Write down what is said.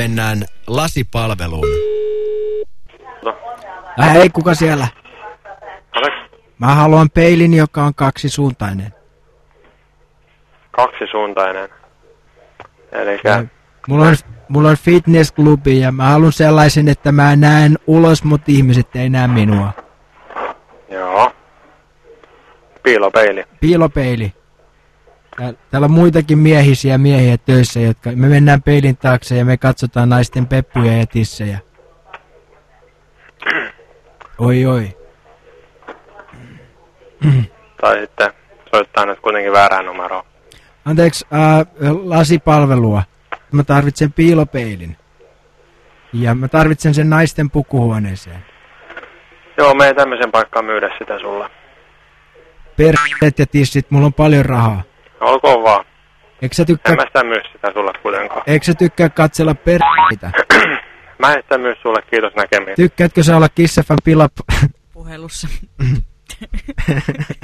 mennään lasipalveluun. No. Äh, hei, kuka siellä? Alex, Mä haluan peilin, joka on kaksisuuntainen. kaksisuuntainen. Eli Ja Mulla on, mulla on fitnessklubi ja mä haluan sellaisen, että mä näen ulos, mutta ihmiset ei näe minua. joo. Piilopeili. Piilopeili. Tää- Täällä on muitakin miehisiä miehiä töissä, jotka me mennään peilin taakse ja me katsotaan naisten peppuja ja tissejä. Oi oi. Tai sitten soittaa nyt kuitenkin väärään numeroon. Anteeksi, äh, lasipalvelua. Mä tarvitsen piilopeilin. Ja mä tarvitsen sen naisten pukuhuoneeseen. Joo, me ei tämmöisen paikkaan myydä sitä sulle. Perseet ja tissit, mulla on paljon rahaa. Olkoon vaan. Eikö sä tykkää, En mä sitä myy sitä sulle kuitenkaan. eikö sä tykkää katsella perseitä? mä en sitä myy sulle, kiitos näkemiin. Tykkäätkö sä olla kissafan pilap... Puhelussa.